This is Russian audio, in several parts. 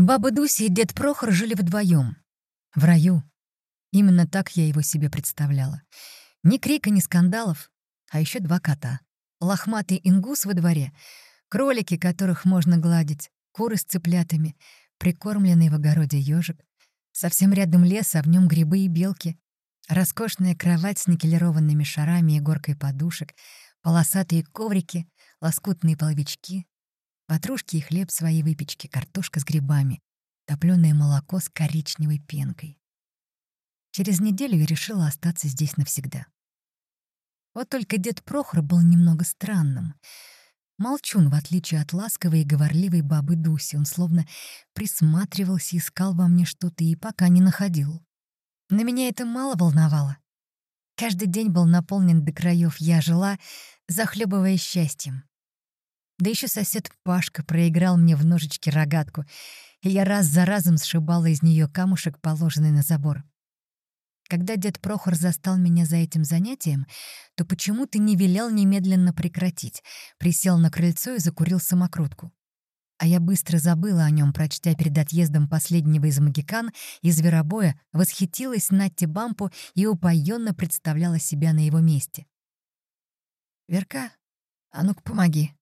Баба Дуся и дед Прохор жили вдвоем. В раю. Именно так я его себе представляла. Ни крика, ни скандалов, а еще два кота. Лохматый ингус во дворе, кролики, которых можно гладить, куры с цыплятами, прикормленный в огороде ежик. Совсем рядом лес, а в нем грибы и белки. Роскошная кровать с никелированными шарами и горкой подушек, полосатые коврики, лоскутные половички, Ватрушки и хлеб своей выпечки, картошка с грибами, топленое молоко с коричневой пенкой. Через неделю я решила остаться здесь навсегда. Вот только дед Прохор был немного странным. Молчун, в отличие от ласковой и говорливой бабы Дуси, он словно присматривался, искал во мне что-то и пока не находил. На меня это мало волновало. Каждый день был наполнен до краев. Я жила, захлебываясь счастьем. Да еще сосед Пашка проиграл мне в ножички рогатку, и я раз за разом сшибала из нее камушек, положенный на забор. Когда дед Прохор застал меня за этим занятием, то почему-то не велел немедленно прекратить, присел на крыльцо и закурил самокрутку. А я быстро забыла о нем, прочтя перед отъездом последнего из магикан и зверобоя, восхитилась Натти Бампу и упоенно представляла себя на его месте. «Верка, а ну-ка помоги»,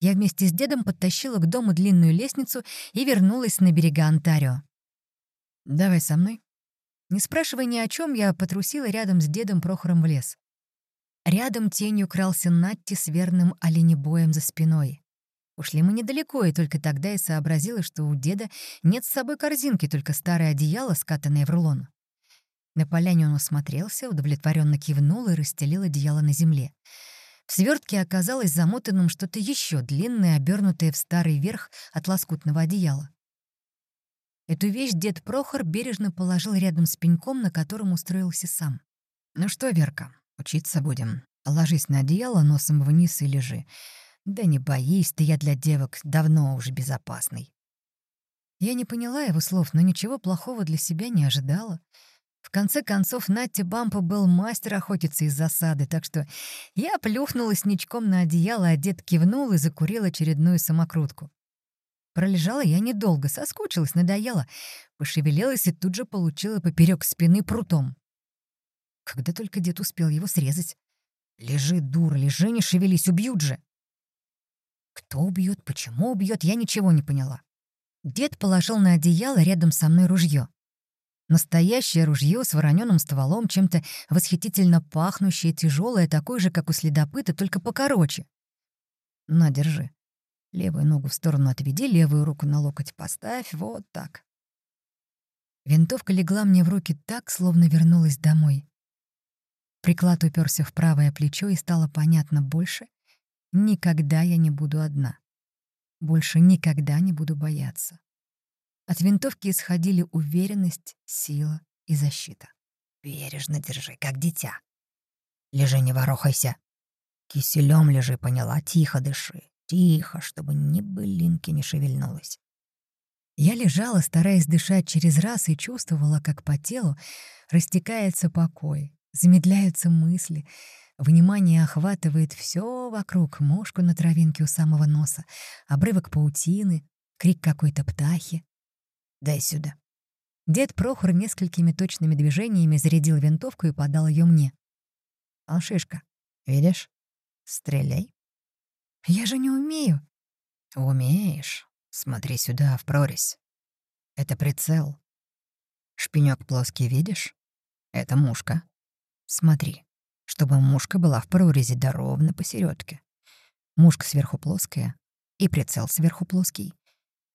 я вместе с дедом подтащила к дому длинную лестницу и вернулась на берега Онтарио. «Давай со мной». Не спрашивая ни о чем, я потрусила рядом с дедом Прохором в лес. Рядом тенью крался Натти с верным оленебоем за спиной. Ушли мы недалеко, и только тогда я сообразила, что у деда нет с собой корзинки, только старое одеяло, скатанное в рулон. На поляне он осмотрелся, удовлетворенно кивнул и расстелил одеяло на земле. В свертке оказалось замотанным что-то еще длинное, обернутое в старый верх от лоскутного одеяла. Эту вещь дед Прохор бережно положил рядом с пеньком, на котором устроился сам. «Ну что, Верка, учиться будем. Ложись на одеяло носом вниз и лежи. Да не боись ты, я для девок давно уже безопасный». Я не поняла его слов, но ничего плохого для себя не ожидала. В конце концов, Натти Бампа был мастер охотиться из засады, так что я плюхнулась ничком на одеяло, а дед кивнул и закурил очередную самокрутку. Пролежала я недолго, соскучилась, надоела, пошевелилась и тут же получила поперек спины прутом. Когда только дед успел его срезать. «Лежи, дура, лежи, не шевелись, убьют же!» Кто убьет, почему убьет, я ничего не поняла. Дед положил на одеяло рядом со мной ружье. Настоящее ружье с вороненым стволом, чем-то восхитительно пахнущее, тяжелое, такое же, как у следопыта, только покороче. На, держи. Левую ногу в сторону отведи, левую руку на локоть поставь, вот так. Винтовка легла мне в руки так, словно вернулась домой. Приклад уперся в правое плечо, и стало понятно больше. Никогда я не буду одна. Больше никогда не буду бояться. От винтовки исходили уверенность, сила и защита. «Бережно держи, как дитя. Лежи, не ворохайся. Киселем лежи, поняла, тихо дыши. Тихо, чтобы ни былинки не шевельнулась». Я лежала, стараясь дышать через раз, и чувствовала, как по телу растекается покой, замедляются мысли, внимание охватывает все вокруг, мошку на травинке у самого носа, обрывок паутины, крик какой-то птахи. Дай сюда». Дед Прохор несколькими точными движениями зарядил винтовку и подал ее мне. «Алшишка, видишь? Стреляй». «Я же не умею». «Умеешь. Смотри сюда, в прорезь. Это прицел. Шпинек плоский видишь? Это мушка. Смотри, чтобы мушка была в прорези да ровно посередке. Мушка сверху плоская и прицел сверху плоский.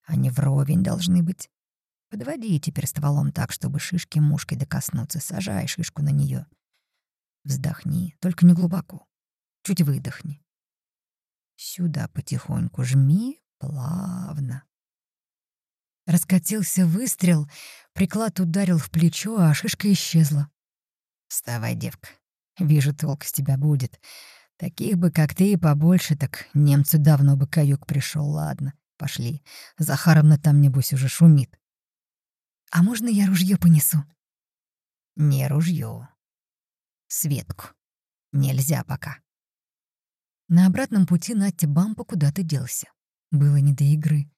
Они вровень должны быть. Подводи теперь стволом так, чтобы шишки мушкой докоснуться. Сажай шишку на нее. Вздохни, только не глубоко. Чуть выдохни. Сюда потихоньку жми, плавно. Раскатился выстрел, приклад ударил в плечо, а шишка исчезла. «Вставай, девка. Вижу, толк с тебя будет. Таких бы, как ты, и побольше, так немцу давно бы каюк пришел. Ладно, пошли. Захаровна там, небось, уже шумит. «А можно я ружье понесу?» «Не ружье. Светку. Нельзя пока». На обратном пути Натя Бампа куда-то делся. Было не до игры.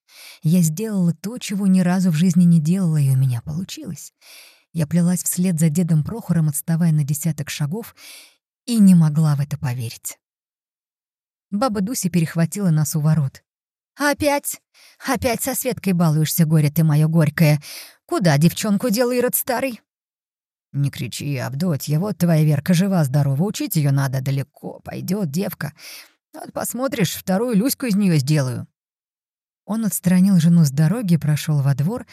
Я сделала то, чего ни разу в жизни не делала, и у меня получилось. Я плелась вслед за дедом Прохором, отставая на десяток шагов, и не могла в это поверить. Баба Дуся перехватила нас у ворот. «Опять? Опять со Светкой балуешься, горе ты мое горькое. Куда девчонку дел Ирод старый?» «Не кричи, Авдотья, вот твоя Верка жива-здорова, учить ее надо далеко, пойдет девка. Вот посмотришь, вторую Люську из нее сделаю». Он отстранил жену с дороги, прошел во двор.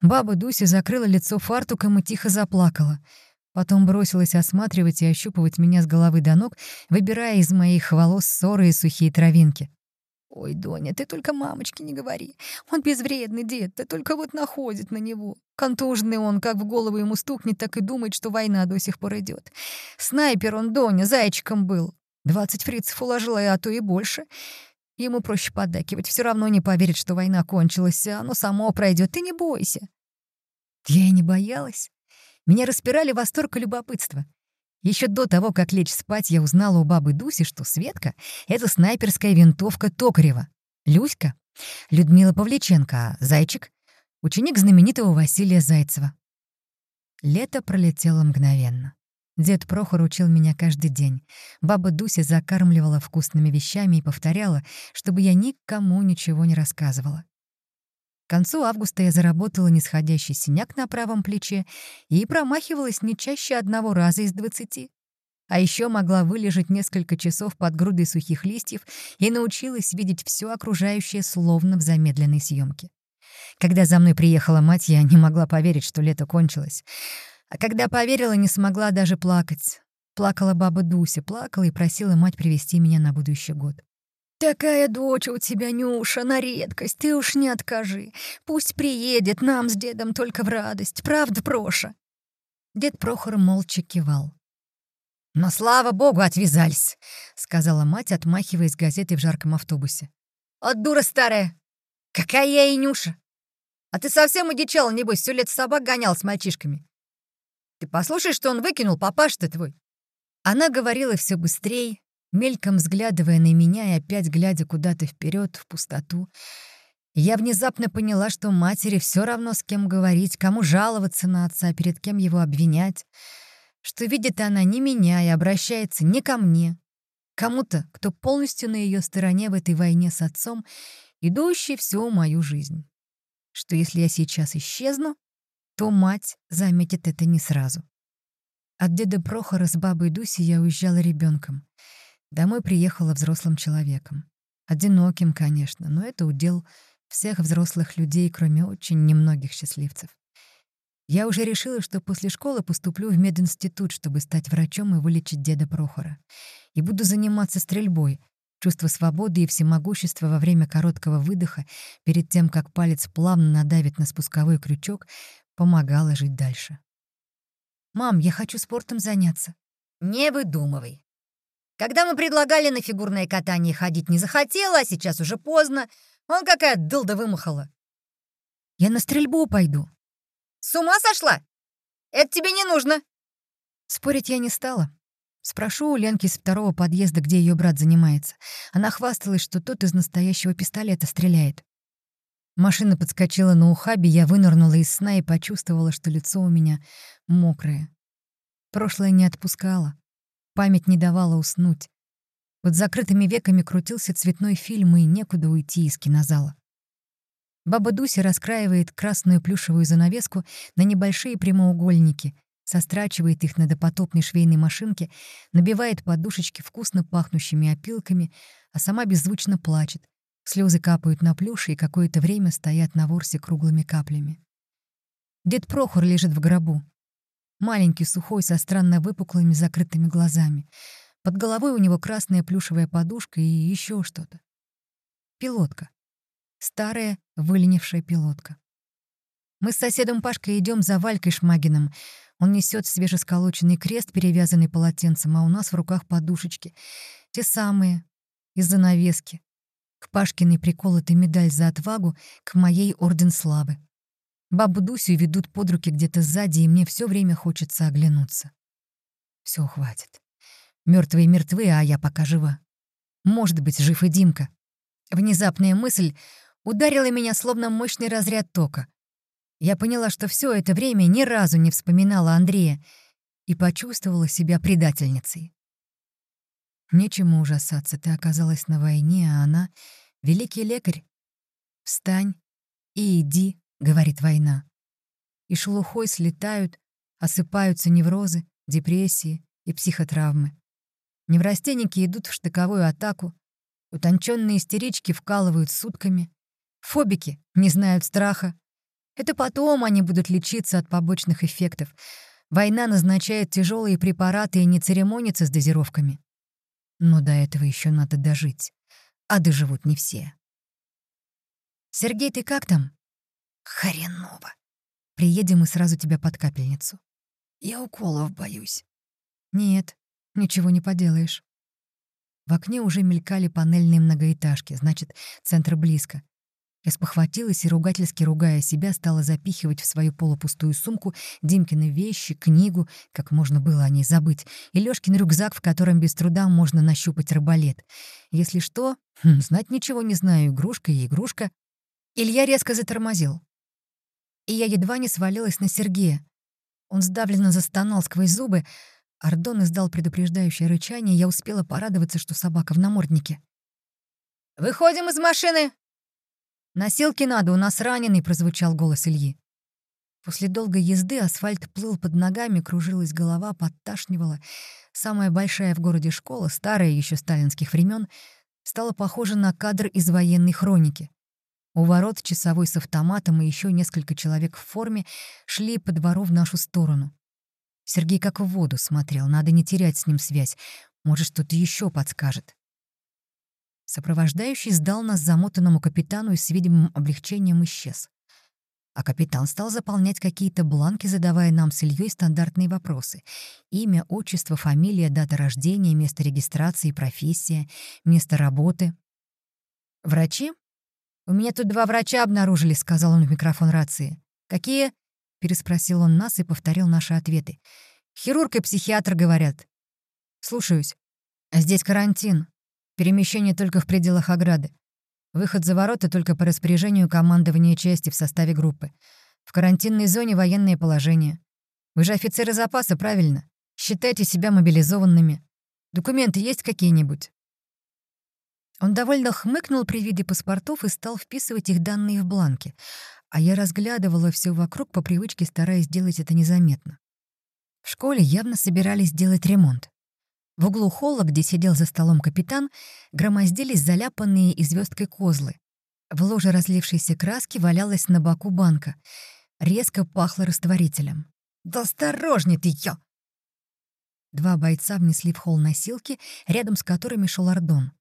Баба Дуся закрыла лицо фартуком и тихо заплакала. Потом бросилась осматривать и ощупывать меня с головы до ног, выбирая из моих волос ссоры и сухие травинки. «Ой, Доня, ты только мамочке не говори. Он безвредный дед, ты только вот находит на него. Контуженный он, как в голову ему стукнет, так и думает, что война до сих пор идет. Снайпер он, Доня, зайчиком был. Двадцать фрицев уложила, а то и больше. Ему проще поддакивать, все равно не поверит, что война кончилась, а оно само пройдет. Ты не бойся. Я и не боялась. Меня распирали восторг и любопытство. Еще до того, как лечь спать, я узнала у бабы Дуси, что Светка — это снайперская винтовка Токарева. Люська — Людмила Павличенко, а Зайчик — ученик знаменитого Василия Зайцева. Лето пролетело мгновенно. Дед Прохор учил меня каждый день. Баба Дуся закармливала вкусными вещами и повторяла, чтобы я никому ничего не рассказывала. К концу августа я заработала нисходящий синяк на правом плече и промахивалась не чаще одного раза из двадцати. А еще могла вылежать несколько часов под грудой сухих листьев и научилась видеть все окружающее словно в замедленной съемке. Когда за мной приехала мать, я не могла поверить, что лето кончилось. А когда поверила, не смогла даже плакать. Плакала баба Дуся, плакала и просила мать привести меня на будущий год. «Такая дочь у тебя, Нюша, на редкость, ты уж не откажи. Пусть приедет нам с дедом только в радость, правда, Проша?» Дед Прохор молча кивал. «Но, слава богу, отвязались», — сказала мать, отмахиваясь газетой в жарком автобусе. «От дура старая! Какая я и Нюша! А ты совсем удичала, небось, все лет собак гонял с мальчишками. Ты послушай, что он выкинул, папаш-то твой!» Она говорила все быстрее, мельком взглядывая на меня и опять глядя куда-то вперед в пустоту. Я внезапно поняла, что матери все равно с кем говорить, кому жаловаться на отца, перед кем его обвинять, что видит она не меня и обращается не ко мне, кому-то, кто полностью на ее стороне в этой войне с отцом, идущий всю мою жизнь. Что если я сейчас исчезну, то мать заметит это не сразу. От деда Прохора с бабой Дуси я уезжала ребенком. Домой приехала взрослым человеком. Одиноким, конечно, но это удел всех взрослых людей, кроме очень немногих счастливцев. Я уже решила, что после школы поступлю в мединститут, чтобы стать врачом и вылечить деда Прохора. И буду заниматься стрельбой. Чувство свободы и всемогущества во время короткого выдоха, перед тем, как палец плавно надавит на спусковой крючок, помогала жить дальше. «Мам, я хочу спортом заняться». «Не выдумывай. Когда мы предлагали на фигурное катание ходить, не захотела, а сейчас уже поздно. Он какая дылда вымахала». «Я на стрельбу пойду». «С ума сошла? Это тебе не нужно». Спорить я не стала. Спрошу у Ленки из второго подъезда, где ее брат занимается. Она хвасталась, что тот из настоящего пистолета стреляет. Машина подскочила на ухабе, я вынырнула из сна и почувствовала, что лицо у меня мокрое. Прошлое не отпускало. Память не давала уснуть. Под закрытыми веками крутился цветной фильм, и некуда уйти из кинозала. Баба Дуся раскраивает красную плюшевую занавеску на небольшие прямоугольники, сострачивает их на допотопной швейной машинке, набивает подушечки вкусно пахнущими опилками, а сама беззвучно плачет, Слезы капают на плюш и какое-то время стоят на ворсе круглыми каплями. Дед Прохор лежит в гробу. Маленький, сухой, со странно выпуклыми закрытыми глазами. Под головой у него красная плюшевая подушка и еще что-то. Пилотка. Старая, выленившая пилотка. Мы с соседом Пашкой идем за Валькой Шмагиным. Он несет свежесколоченный крест, перевязанный полотенцем, а у нас в руках подушечки. Те самые, из занавески. К Пашкиной приколота медаль за отвагу, к моей — орден славы. Бабу Дусю ведут под руки где-то сзади, и мне все время хочется оглянуться. Все хватит. Мертвые мертвы, а я пока жива. Может быть, жив и Димка. Внезапная мысль ударила меня словно мощный разряд тока. Я поняла, что все это время ни разу не вспоминала Андрея и почувствовала себя предательницей. Нечему ужасаться, ты оказалась на войне, а она — великий лекарь. Встань и иди, — говорит война. И шелухой слетают, осыпаются неврозы, депрессии и психотравмы. Неврастенники идут в штыковую атаку, утонченные истерички вкалывают сутками, фобики не знают страха. Это потом они будут лечиться от побочных эффектов. Война назначает тяжелые препараты и не церемонится с дозировками. Но до этого еще надо дожить, а доживут не все. «Сергей, ты как там?» «Хреново. Приедем и сразу тебя под капельницу». «Я уколов боюсь». «Нет, ничего не поделаешь». В окне уже мелькали панельные многоэтажки, значит, центр близко. Я спохватилась и, ругательски ругая себя, стала запихивать в свою полупустую сумку Димкины вещи, книгу, как можно было о ней забыть, и Лёшкин рюкзак, в котором без труда можно нащупать рыболет. Если что, хм, знать ничего не знаю, игрушка и игрушка. Илья резко затормозил. И я едва не свалилась на Сергея. Он сдавленно застонал сквозь зубы. Ардон издал предупреждающее рычание, я успела порадоваться, что собака в наморднике. «Выходим из машины!» «Носилки надо, у нас раненый», — прозвучал голос Ильи. После долгой езды асфальт плыл под ногами, кружилась голова, подташнивала. Самая большая в городе школа, старая еще сталинских времен, стала похожа на кадр из военной хроники. У ворот часовой с автоматом и еще несколько человек в форме шли по двору в нашу сторону. Сергей как в воду смотрел, надо не терять с ним связь, может, что-то еще подскажет. Сопровождающий сдал нас замотанному капитану и с видимым облегчением исчез. А капитан стал заполнять какие-то бланки, задавая нам с Ильей стандартные вопросы. Имя, отчество, фамилия, дата рождения, место регистрации, профессия, место работы. «Врачи?» «У меня тут два врача обнаружили», — сказал он в микрофон рации. «Какие?» — переспросил он нас и повторил наши ответы. «Хирург и психиатр говорят». «Слушаюсь. А здесь карантин. Перемещение только в пределах ограды. Выход за ворота только по распоряжению командования части в составе группы. В карантинной зоне военное положение. Вы же офицеры запаса, правильно? Считайте себя мобилизованными. Документы есть какие-нибудь?» Он довольно хмыкнул при виде паспортов и стал вписывать их данные в бланки, а я разглядывала все вокруг по привычке, стараясь сделать это незаметно. В школе явно собирались делать ремонт. В углу холла, где сидел за столом капитан, громоздились заляпанные и звездкой козлы. В ложе разлившейся краски валялась на боку банка. Резко пахло растворителем. «Да осторожней ты, я!» Два бойца внесли в холл носилки, рядом с которыми шел Ордон.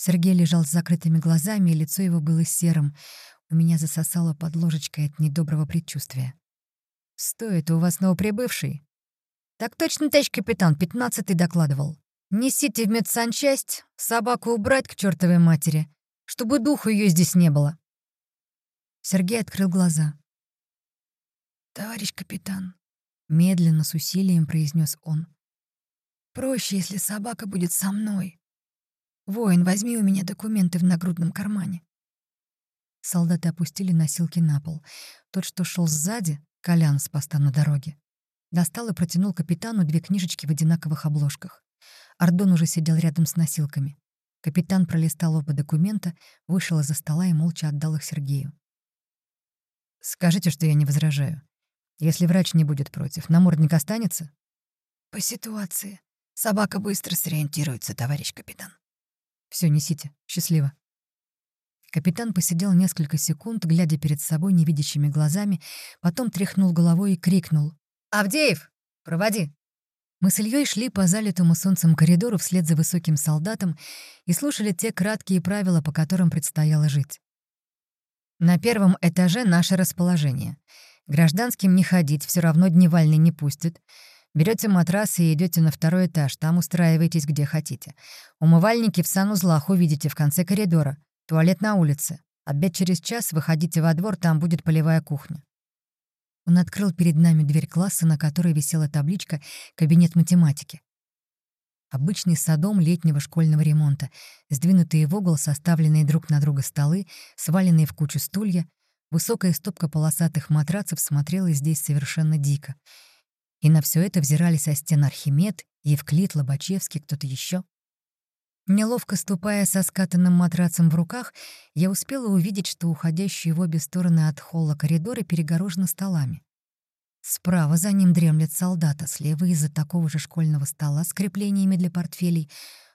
Сергей лежал с закрытыми глазами, и лицо его было серым. У меня засосало под ложечкой от недоброго предчувствия. «Стоит у вас новоприбывший?» «Так точно, товарищ капитан, пятнадцатый докладывал. Несите в медсанчасть, собаку убрать к чертовой матери, чтобы духу ее здесь не было». Сергей открыл глаза. «Товарищ капитан», — медленно, с усилием произнес он, «проще, если собака будет со мной. Воин, возьми у меня документы в нагрудном кармане». Солдаты опустили носилки на пол. Тот, что шел сзади, Колян с поста на дороге, Достал и протянул капитану две книжечки в одинаковых обложках. Ардон уже сидел рядом с носилками. Капитан пролистал оба документа, вышел из-за стола и молча отдал их Сергею. «Скажите, что я не возражаю. Если врач не будет против, намордник останется?» «По ситуации. Собака быстро сориентируется, товарищ капитан». Все, несите. Счастливо». Капитан посидел несколько секунд, глядя перед собой невидящими глазами, потом тряхнул головой и крикнул. «Авдеев, проводи!» Мы с Ильей шли по залитому солнцем коридору вслед за высоким солдатом и слушали те краткие правила, по которым предстояло жить. На первом этаже наше расположение. Гражданским не ходить, все равно дневальный не пустит. Берете матрас и идете на второй этаж, там устраиваетесь где хотите. Умывальники в санузлах увидите в конце коридора. Туалет на улице. Обед через час, выходите во двор, там будет полевая кухня. Он открыл перед нами дверь класса, на которой висела табличка «Кабинет математики». Обычный садом летнего школьного ремонта, сдвинутые в угол, составленные друг на друга столы, сваленные в кучу стулья, высокая стопка полосатых матрацев смотрела здесь совершенно дико. И на все это взирали со стен Архимед, Евклид, Лобачевский, кто-то еще. Неловко ступая со скатанным матрацем в руках, я успела увидеть, что уходящие в обе стороны от холла коридоры перегорожены столами. Справа за ним дремлет солдата, слева из-за такого же школьного стола с креплениями для портфелей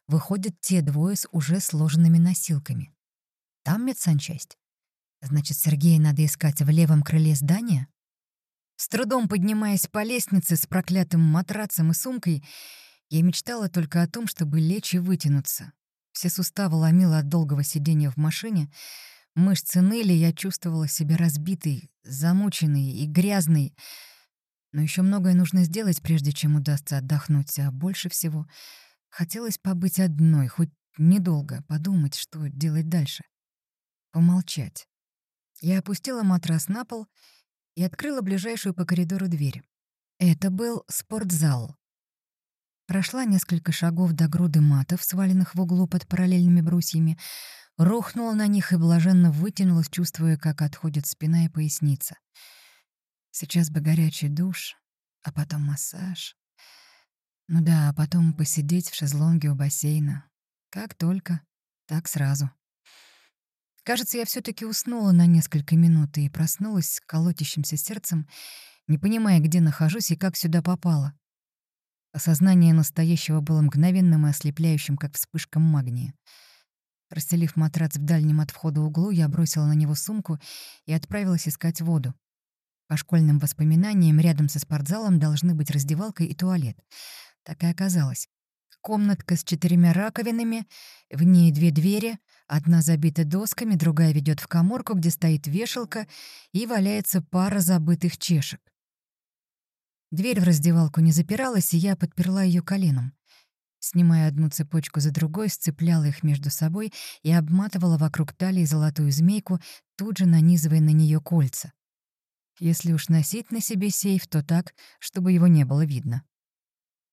выходят те двое с уже сложенными носилками. Там медсанчасть. Значит, Сергея надо искать в левом крыле здания? С трудом поднимаясь по лестнице с проклятым матрацем и сумкой, я мечтала только о том, чтобы лечь и вытянуться. Все суставы ломило от долгого сидения в машине, мышцы ныли, я чувствовала себя разбитой, замученной и грязной — но еще многое нужно сделать, прежде чем удастся отдохнуть, а больше всего хотелось побыть одной, хоть недолго, подумать, что делать дальше. Помолчать. Я опустила матрас на пол и открыла ближайшую по коридору дверь. Это был спортзал. Прошла несколько шагов до груды матов, сваленных в углу под параллельными брусьями, рухнула на них и блаженно вытянулась, чувствуя, как отходит спина и поясница. Сейчас бы горячий душ, а потом массаж. Ну да, а потом посидеть в шезлонге у бассейна. Как только, так сразу. Кажется, я все таки уснула на несколько минут и проснулась с колотящимся сердцем, не понимая, где нахожусь и как сюда попала. Осознание настоящего было мгновенным и ослепляющим, как вспышка магния. Расстелив матрац в дальнем от входа углу, я бросила на него сумку и отправилась искать воду. По школьным воспоминаниям, рядом со спортзалом должны быть раздевалка и туалет. Так и оказалось. Комнатка с четырьмя раковинами, в ней две двери, одна забита досками, другая ведет в коморку, где стоит вешалка, и валяется пара забытых чешек. Дверь в раздевалку не запиралась, и я подперла ее коленом. Снимая одну цепочку за другой, сцепляла их между собой и обматывала вокруг талии золотую змейку, тут же нанизывая на нее кольца. Если уж носить на себе сейф, то так, чтобы его не было видно.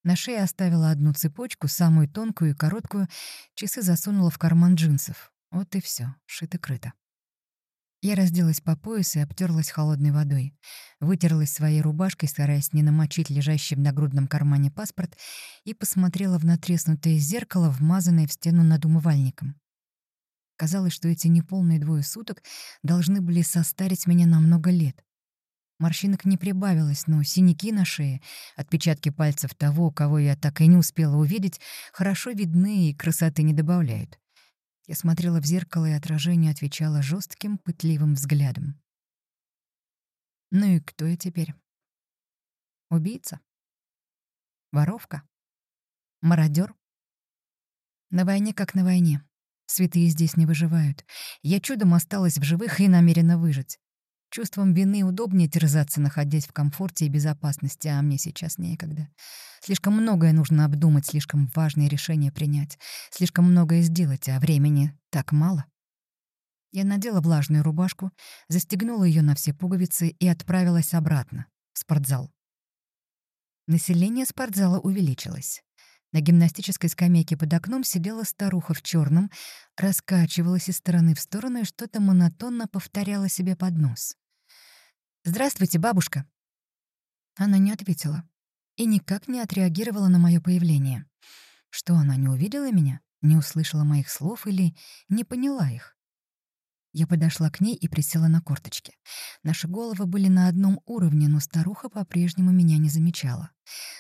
На шее оставила одну цепочку, самую тонкую и короткую, часы засунула в карман джинсов. Вот и все, шито-крыто. Я разделась по пояс и обтерлась холодной водой. Вытерлась своей рубашкой, стараясь не намочить лежащий в нагрудном кармане паспорт, и посмотрела в натреснутое зеркало, вмазанное в стену над умывальником. Казалось, что эти неполные двое суток должны были состарить меня на много лет. Морщинок не прибавилось, но синяки на шее, отпечатки пальцев того, кого я так и не успела увидеть, хорошо видны и красоты не добавляют. Я смотрела в зеркало, и отражение отвечало жестким, пытливым взглядом. Ну и кто я теперь? Убийца? Воровка? Мародер? На войне как на войне. Святые здесь не выживают. Я чудом осталась в живых и намерена выжить. Чувством вины удобнее терзаться, находясь в комфорте и безопасности, а мне сейчас некогда. Слишком многое нужно обдумать, слишком важные решения принять, слишком многое сделать, а времени так мало. Я надела влажную рубашку, застегнула ее на все пуговицы и отправилась обратно, в спортзал. Население спортзала увеличилось. На гимнастической скамейке под окном сидела старуха в черном, раскачивалась из стороны в сторону и что-то монотонно повторяла себе под нос. «Здравствуйте, бабушка!» Она не ответила и никак не отреагировала на мое появление. Что она не увидела меня, не услышала моих слов или не поняла их? Я подошла к ней и присела на корточки. Наши головы были на одном уровне, но старуха по-прежнему меня не замечала.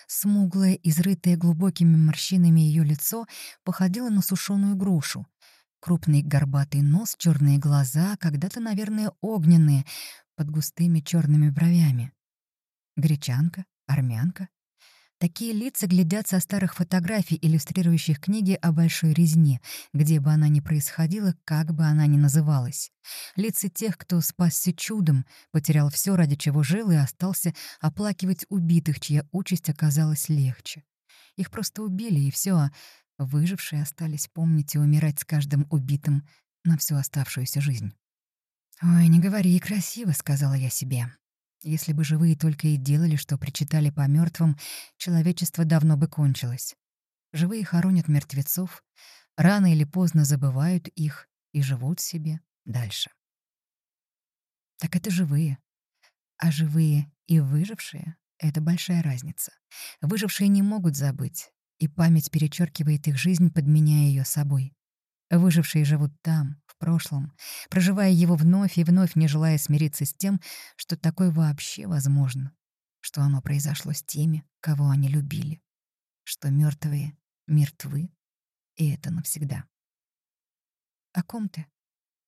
Смуглое, изрытое глубокими морщинами ее лицо походило на сушеную грушу. Крупный горбатый нос, черные глаза, когда-то, наверное, огненные, под густыми черными бровями. Гречанка, армянка. Такие лица глядят со старых фотографий, иллюстрирующих книги о большой резне, где бы она ни происходила, как бы она ни называлась. Лица тех, кто спасся чудом, потерял все, ради чего жил, и остался оплакивать убитых, чья участь оказалась легче. Их просто убили, и все, а выжившие остались помнить и умирать с каждым убитым на всю оставшуюся жизнь. «Ой, не говори, красиво», — сказала я себе. Если бы живые только и делали, что причитали по мертвым, человечество давно бы кончилось. Живые хоронят мертвецов, рано или поздно забывают их и живут себе дальше. Так это живые. А живые и выжившие — это большая разница. Выжившие не могут забыть, и память перечеркивает их жизнь, подменяя ее собой. Выжившие живут там, в прошлом, проживая его вновь и вновь, не желая смириться с тем, что такое вообще возможно, что оно произошло с теми, кого они любили, что мертвые мертвы, и это навсегда. О ком ты?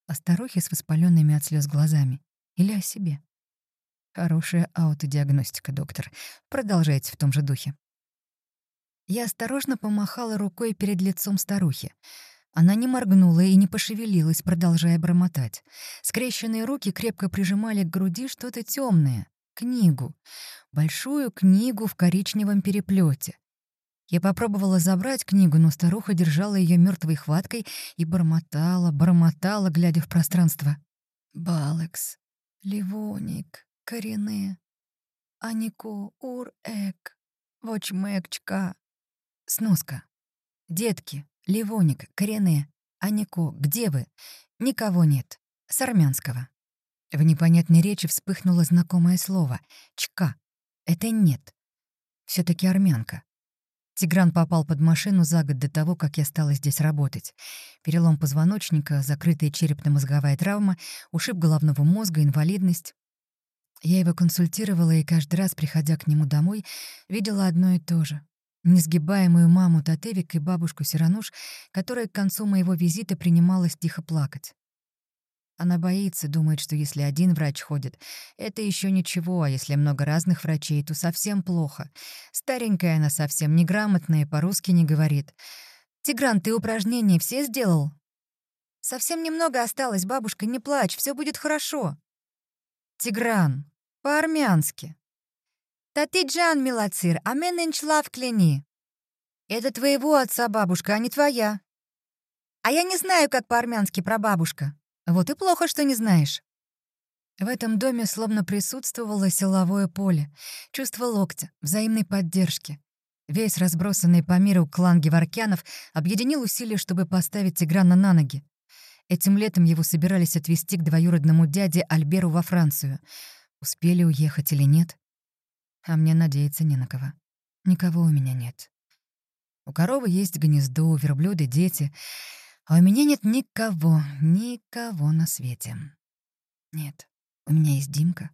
О старухе с воспаленными от слез глазами или о себе? Хорошая аутодиагностика, доктор. Продолжайте в том же духе. Я осторожно помахала рукой перед лицом старухи. Она не моргнула и не пошевелилась, продолжая бормотать. Скрещенные руки крепко прижимали к груди что-то темное, книгу. Большую книгу в коричневом переплете. Я попробовала забрать книгу, но старуха держала ее мертвой хваткой и бормотала, бормотала, глядя в пространство. «Балекс, Ливоник, Корене, Анико, Ур-Эк, Вочмекчка». Сноска. «Детки, Ливоник, Корене, Анико, где вы? Никого нет. С армянского». В непонятной речи вспыхнуло знакомое слово «чка». Это нет. все таки армянка. Тигран попал под машину за год до того, как я стала здесь работать. Перелом позвоночника, закрытая черепно-мозговая травма, ушиб головного мозга, инвалидность. Я его консультировала и каждый раз, приходя к нему домой, видела одно и то же. Несгибаемую маму Татевик и бабушку Сирануш, которая к концу моего визита принималась тихо плакать. Она боится, думает, что если один врач ходит, это еще ничего, а если много разных врачей, то совсем плохо. Старенькая она совсем, неграмотная, по-русски не говорит. «Тигран, ты упражнения все сделал?» «Совсем немного осталось, бабушка, не плачь, все будет хорошо». «Тигран, по-армянски». «Татиджан, милацир, амен инчлав кляни». «Это твоего отца, бабушка, а не твоя». «А я не знаю, как по-армянски, прабабушка». Вот и плохо, что не знаешь. В этом доме словно присутствовало силовое поле, чувство локтя, взаимной поддержки. Весь разбросанный по миру клан Геворкянов объединил усилия, чтобы поставить Тиграна на ноги. Этим летом его собирались отвезти к двоюродному дяде Альберу во Францию. Успели уехать или нет? А мне надеяться не на кого. Никого у меня нет. У коровы есть гнездо, у верблюда — дети — а у меня нет никого, никого на свете. Нет, у меня есть Димка.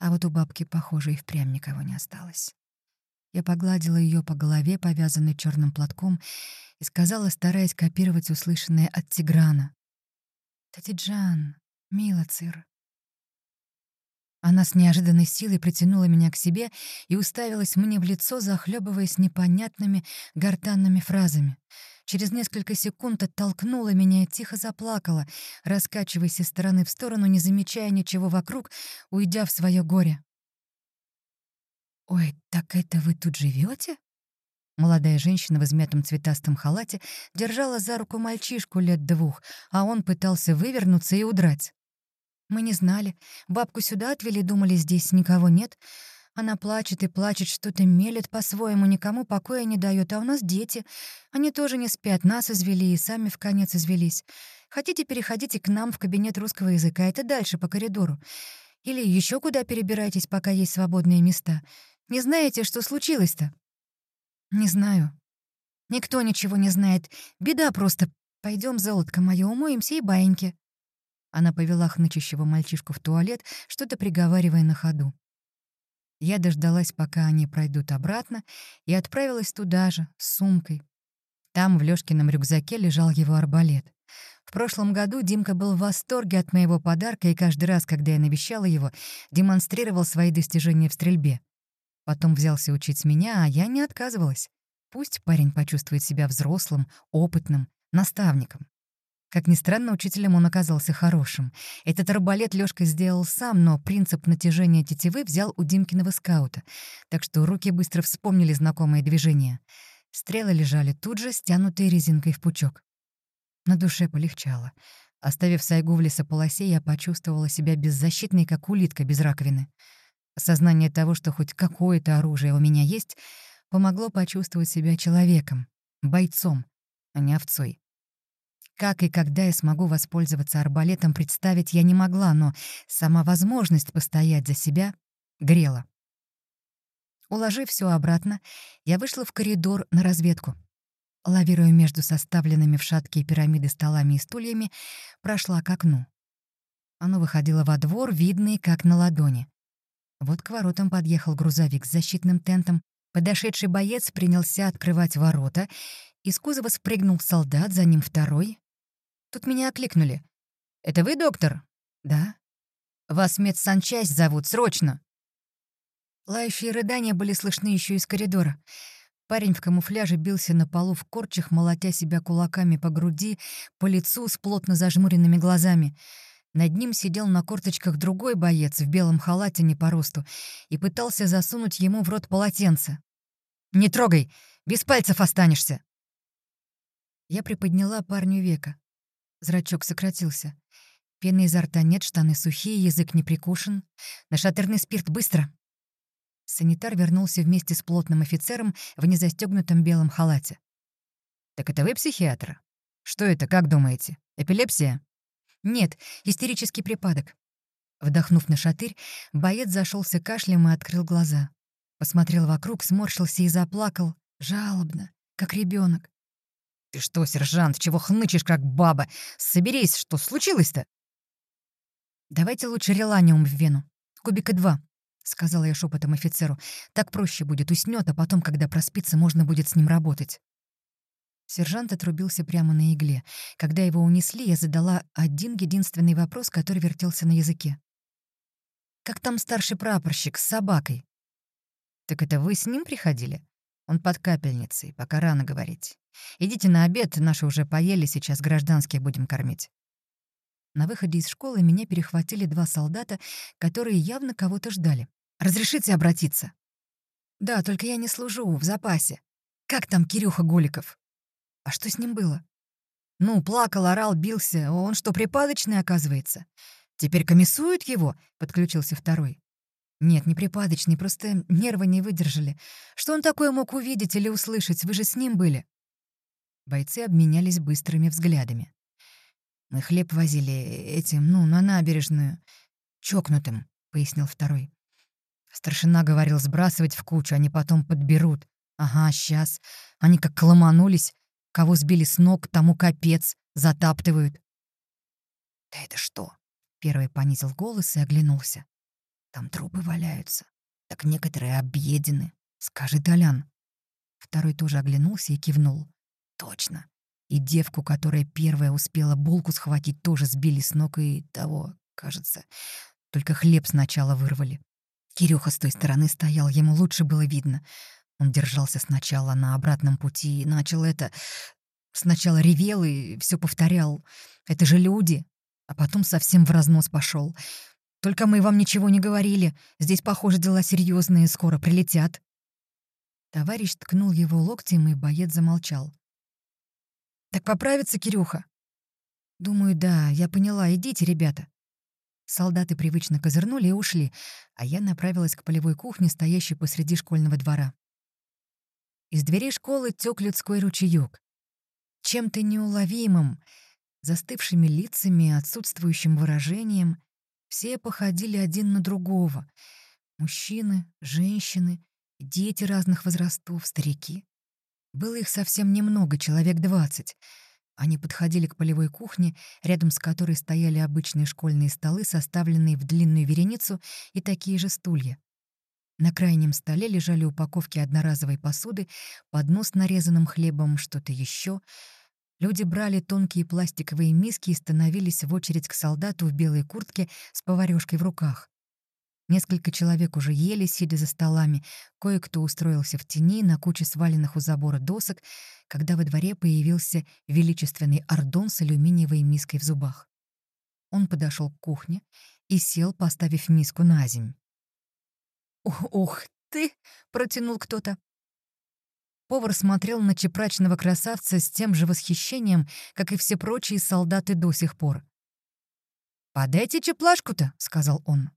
А вот у бабки, похоже, и впрямь никого не осталось. Я погладила ее по голове, повязанной черным платком, и сказала, стараясь копировать услышанное от Тиграна. «Татиджан, мила цир, она с неожиданной силой притянула меня к себе и уставилась мне в лицо, захлебываясь непонятными гортанными фразами. Через несколько секунд оттолкнула меня и тихо заплакала, раскачиваясь из стороны в сторону, не замечая ничего вокруг, уйдя в свое горе. «Ой, так это вы тут живете? Молодая женщина в измятом цветастом халате держала за руку мальчишку лет двух, а он пытался вывернуться и удрать. Мы не знали. Бабку сюда отвели, думали, здесь никого нет. Она плачет и плачет, что-то мелет по-своему, никому покоя не дает. А у нас дети. Они тоже не спят, нас извели и сами в конец извелись. Хотите, переходите к нам в кабинет русского языка, это дальше по коридору. Или еще куда перебирайтесь, пока есть свободные места. Не знаете, что случилось-то? Не знаю. Никто ничего не знает. Беда просто. Пойдем, золотко мое, умоемся и баиньки. Она повела хнычущего мальчишку в туалет, что-то приговаривая на ходу. Я дождалась, пока они пройдут обратно, и отправилась туда же, с сумкой. Там в Лёшкином рюкзаке лежал его арбалет. В прошлом году Димка был в восторге от моего подарка и каждый раз, когда я навещала его, демонстрировал свои достижения в стрельбе. Потом взялся учить меня, а я не отказывалась. Пусть парень почувствует себя взрослым, опытным, наставником. Как ни странно, учителем он оказался хорошим. Этот арбалет Лёшка сделал сам, но принцип натяжения тетивы взял у Димкиного скаута, так что руки быстро вспомнили знакомые движения. Стрелы лежали тут же, стянутые резинкой в пучок. На душе полегчало. Оставив сайгу в лесополосе, я почувствовала себя беззащитной, как улитка без раковины. Осознание того, что хоть какое-то оружие у меня есть, помогло почувствовать себя человеком, бойцом, а не овцой. Как и когда я смогу воспользоваться арбалетом, представить я не могла, но сама возможность постоять за себя грела. Уложив все обратно, я вышла в коридор на разведку. Лавируя между составленными в шаткие пирамиды столами и стульями, прошла к окну. Оно выходило во двор, видный как на ладони. Вот к воротам подъехал грузовик с защитным тентом. Подошедший боец принялся открывать ворота. Из кузова спрыгнул солдат, за ним второй. Тут меня окликнули. «Это вы, доктор?» «Да». «Вас медсанчасть зовут, срочно!» Лающие рыдания были слышны еще из коридора. Парень в камуфляже бился на полу в корчах, молотя себя кулаками по груди, по лицу с плотно зажмуренными глазами. Над ним сидел на корточках другой боец в белом халате не по росту и пытался засунуть ему в рот полотенце. «Не трогай! Без пальцев останешься!» Я приподняла парню века. Зрачок сократился. Пены изо рта нет, штаны сухие, язык не прикушен. Нашатырный спирт, быстро! Санитар вернулся вместе с плотным офицером в незастегнутом белом халате. «Так это вы психиатр? Что это, как думаете? Эпилепсия?» «Нет, истерический припадок». Вдохнув на шатырь, боец зашелся кашлем и открыл глаза. Посмотрел вокруг, сморщился и заплакал, жалобно, как ребенок. «Ты что, сержант, чего хнычешь, как баба? Соберись, что случилось-то?» «Давайте лучше реланиум в вену. Кубика два», — сказала я шепотом офицеру. «Так проще будет, уснёт, а потом, когда проспится, можно будет с ним работать». Сержант отрубился прямо на игле. Когда его унесли, я задала один единственный вопрос, который вертелся на языке. «Как там старший прапорщик с собакой?» «Так это вы с ним приходили?» Он под капельницей, пока рано говорить. Идите на обед, наши уже поели, сейчас гражданских будем кормить. На выходе из школы меня перехватили два солдата, которые явно кого-то ждали. «Разрешите обратиться?» «Да, только я не служу, в запасе. Как там Кирюха Голиков?» «А что с ним было?» «Ну, плакал, орал, бился. Он что, припадочный, оказывается?» «Теперь комиссуют его?» — подключился второй. «Нет, не припадочный, просто нервы не выдержали. Что он такое мог увидеть или услышать? Вы же с ним были». Бойцы обменялись быстрыми взглядами. «Мы хлеб возили этим, ну, на набережную. Чокнутым», — пояснил второй. Старшина говорил сбрасывать в кучу, они потом подберут. Ага, сейчас. Они как ломанулись. Кого сбили с ног, тому капец. Затаптывают. «Да это что?» — первый понизил голос и оглянулся. Там трупы валяются. Так некоторые объедены. Скажи, Толян. Второй тоже оглянулся и кивнул. Точно. И девку, которая первая успела булку схватить, тоже сбили с ног и того, кажется. Только хлеб сначала вырвали. Кирюха с той стороны стоял, ему лучше было видно. Он держался сначала на обратном пути и начал это... Сначала ревел и все повторял. Это же люди. А потом совсем в разнос пошел. Только мы вам ничего не говорили. Здесь, похоже, дела серьезные, скоро прилетят». Товарищ ткнул его локтем, и боец замолчал. «Так поправится, Кирюха?» «Думаю, да, я поняла. Идите, ребята». Солдаты привычно козырнули и ушли, а я направилась к полевой кухне, стоящей посреди школьного двора. Из дверей школы тёк людской ручеёк. Чем-то неуловимым, застывшими лицами, отсутствующим выражением, все походили один на другого. Мужчины, женщины, дети разных возрастов, старики. Было их совсем немного, человек двадцать. Они подходили к полевой кухне, рядом с которой стояли обычные школьные столы, составленные в длинную вереницу, и такие же стулья. На крайнем столе лежали упаковки одноразовой посуды, поднос с нарезанным хлебом, что-то еще — Люди брали тонкие пластиковые миски и становились в очередь к солдату в белой куртке с поварёшкой в руках. Несколько человек уже ели, сидя за столами, кое-кто устроился в тени на куче сваленных у забора досок, когда во дворе появился величественный ордон с алюминиевой миской в зубах. Он подошел к кухне и сел, поставив миску на земь. «Ух ты!» — протянул кто-то. Повар смотрел на чепрачного красавца с тем же восхищением, как и все прочие солдаты до сих пор. «Подайте чеплашку-то», — сказал он.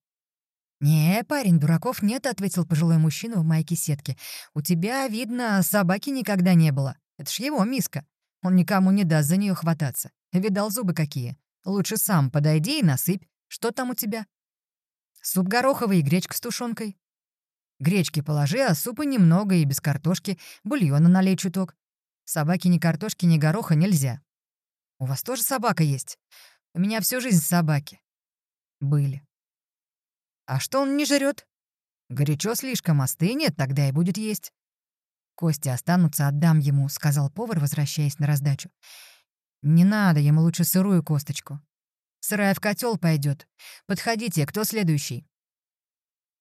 «Не, парень, дураков нет», — ответил пожилой мужчина в майке сетки. «У тебя, видно, собаки никогда не было. Это ж его миска. Он никому не даст за нее хвататься. Видал зубы какие. Лучше сам подойди и насыпь. Что там у тебя? Суп гороховый и гречка с тушенкой. Гречки положи, а супа немного и без картошки. Бульона налей чуток. Собаке ни картошки, ни гороха нельзя. У вас тоже собака есть? У меня всю жизнь собаки. Были. А что он не жрет? Горячо слишком остынет, тогда и будет есть. Кости останутся, отдам ему, сказал повар, возвращаясь на раздачу. Не надо, ему лучше сырую косточку. Сырая в котел пойдет. Подходите, кто следующий?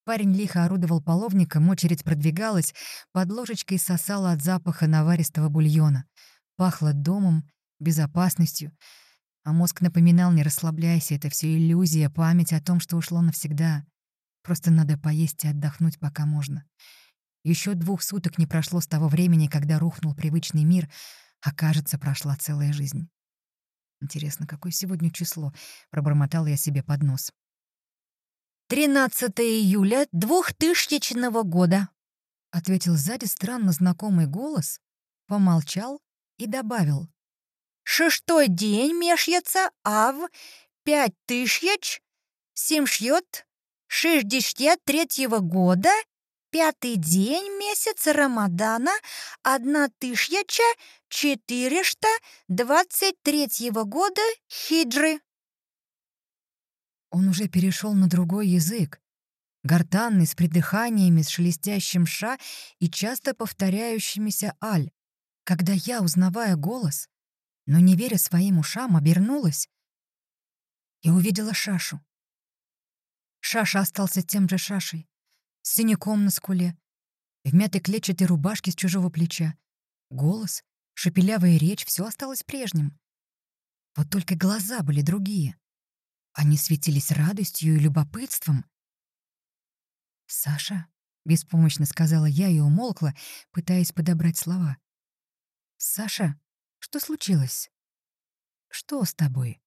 Парень лихо орудовал половником, очередь продвигалась, под ложечкой сосала от запаха наваристого бульона. Пахло домом, безопасностью. А мозг напоминал, не расслабляйся, это все иллюзия, память о том, что ушло навсегда. Просто надо поесть и отдохнуть, пока можно. Еще двух суток не прошло с того времени, когда рухнул привычный мир, а, кажется, прошла целая жизнь. Интересно, какое сегодня число? Пробормотал я себе под нос. 13 июля 2000 года», — ответил сзади странно знакомый голос, помолчал и добавил. «Шестой день мешается, а в пять тысяч семьсот шестьдесят третьего года пятый день месяца Рамадана 1423 года хиджры». Он уже перешел на другой язык, гортанный, с придыханиями, с шелестящим ша и часто повторяющимися аль. Когда я, узнавая голос, но не веря своим ушам, обернулась и увидела Шашу. Шаша остался тем же Шашей, с синяком на скуле, в мятой клетчатой рубашке с чужого плеча. Голос, шепелявая речь — все осталось прежним. Вот только глаза были другие. Они светились радостью и любопытством. «Саша?» — беспомощно сказала я и умолкла, пытаясь подобрать слова. «Саша, что случилось? Что с тобой?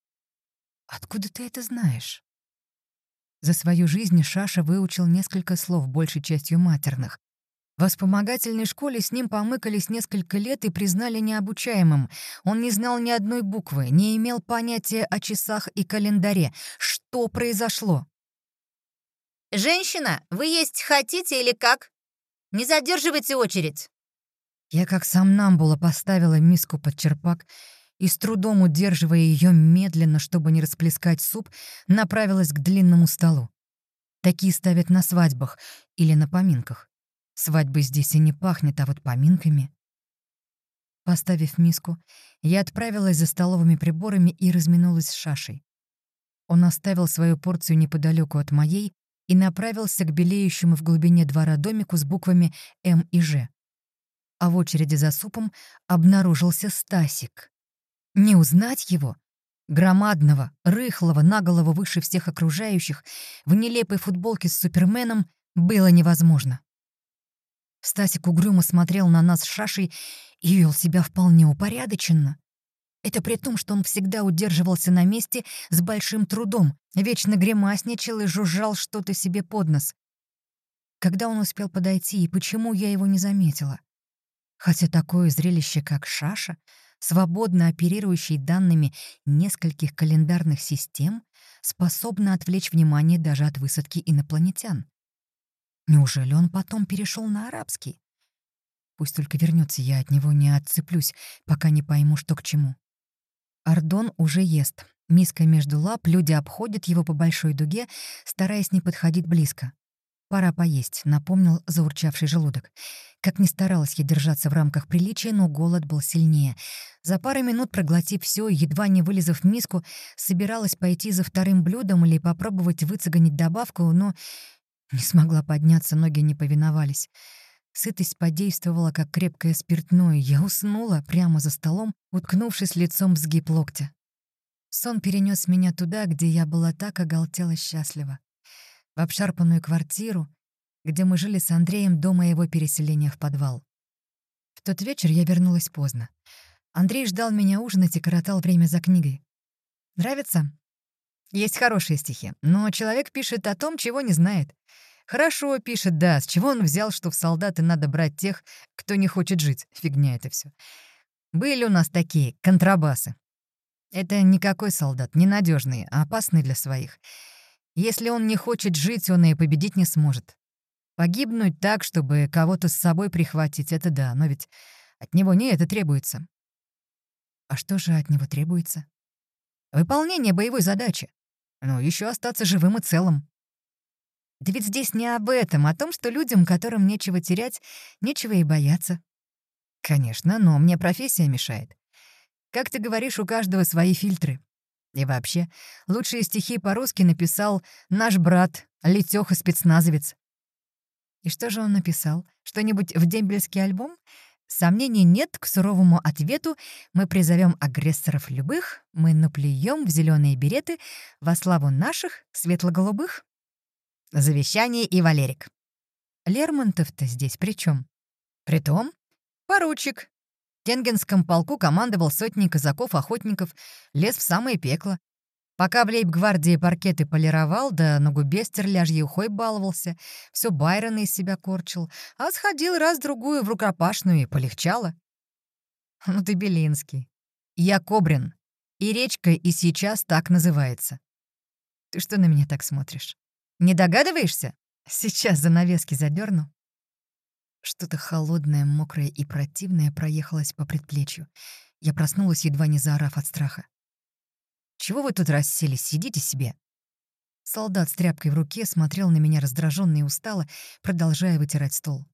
Откуда ты это знаешь?» За свою жизнь Шаша выучил несколько слов, большей частью матерных, в вспомогательной школе с ним помыкались несколько лет и признали необучаемым. Он не знал ни одной буквы, не имел понятия о часах и календаре. Что произошло? «Женщина, вы есть хотите или как? Не задерживайте очередь!» Я как сам Намбула поставила миску под черпак и, с трудом удерживая ее медленно, чтобы не расплескать суп, направилась к длинному столу. Такие ставят на свадьбах или на поминках. Свадьбы здесь и не пахнет, а вот поминками. Поставив миску, я отправилась за столовыми приборами и разминулась с Шашей. Он оставил свою порцию неподалеку от моей и направился к белеющему в глубине двора домику с буквами «М» и «Ж». А в очереди за супом обнаружился Стасик. Не узнать его? Громадного, рыхлого, наголову выше всех окружающих, в нелепой футболке с суперменом было невозможно. Стасик угрюмо смотрел на нас с Шашей и вел себя вполне упорядоченно. Это при том, что он всегда удерживался на месте с большим трудом, вечно гримасничал и жужжал что-то себе под нос. Когда он успел подойти и почему я его не заметила? Хотя такое зрелище, как Шаша, свободно оперирующий данными нескольких календарных систем, способно отвлечь внимание даже от высадки инопланетян. Неужели он потом перешел на арабский? Пусть только вернется, я от него не отцеплюсь, пока не пойму, что к чему. Ардон уже ест. Миска между лап, люди обходят его по большой дуге, стараясь не подходить близко. «Пора поесть», — напомнил заурчавший желудок. Как ни старалась я держаться в рамках приличия, но голод был сильнее. За пару минут, проглотив все, едва не вылезав в миску, собиралась пойти за вторым блюдом или попробовать выцегонить добавку, но не смогла подняться, ноги не повиновались. Сытость подействовала, как крепкое спиртное. Я уснула прямо за столом, уткнувшись лицом в сгиб локтя. Сон перенес меня туда, где я была так оголтела счастлива. В обшарпанную квартиру, где мы жили с Андреем до моего переселения в подвал. В тот вечер я вернулась поздно. Андрей ждал меня ужинать и коротал время за книгой. «Нравится?» Есть хорошие стихи, но человек пишет о том, чего не знает. Хорошо пишет, да, с чего он взял, что в солдаты надо брать тех, кто не хочет жить. Фигня это все. Были у нас такие контрабасы. Это никакой солдат, ненадежный, а опасный для своих. Если он не хочет жить, он и победить не сможет. Погибнуть так, чтобы кого-то с собой прихватить, это да, но ведь от него не это требуется. А что же от него требуется? Выполнение боевой задачи. Ну, еще остаться живым и целым. Да ведь здесь не об этом, а о том, что людям, которым нечего терять, нечего и бояться. Конечно, но мне профессия мешает. Как ты говоришь, у каждого свои фильтры. И вообще, лучшие стихи по-русски написал наш брат, Летёха спецназовец. И что же он написал? Что-нибудь в дембельский альбом? Сомнений нет к суровому ответу. Мы призовем агрессоров любых, мы наплюем в зеленые береты во славу наших светло-голубых. Завещание и Валерик. Лермонтов-то здесь при чем? Притом, поручик. В Тенгенском полку командовал сотни казаков-охотников, лез в самое пекло. Пока в лейб-гвардии паркеты полировал, да на губе стерляжьей ухой баловался, все Байрона из себя корчил, а сходил раз-другую в рукопашную и полегчало. Ну ты Белинский. Я Кобрин. И речка и сейчас так называется. Ты что на меня так смотришь? Не догадываешься? Сейчас занавески задерну. Что-то холодное, мокрое и противное проехалось по предплечью. Я проснулась, едва не заорав от страха. Чего вы тут расселись? Сидите себе». Солдат с тряпкой в руке смотрел на меня раздраженно и устало, продолжая вытирать стол.